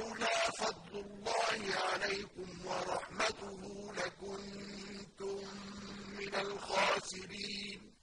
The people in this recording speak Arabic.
ولولا فضل الله عليكم ورحمته لكنتم من الخاسرين.